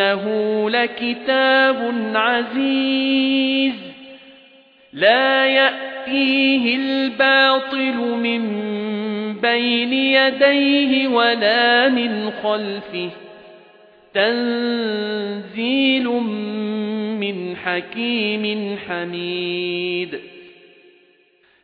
وَإِنَّهُ لَكِتَابٌ عَزِيزٌ لَا يَأْتِيهِ الْبَاطِلُ مِنْ بَيْنِ يَدَيْهِ وَلَا مِنْ خَلْفِهِ تَنزِيلٌ مِنْ حَكِيمٍ حَمِيدٍ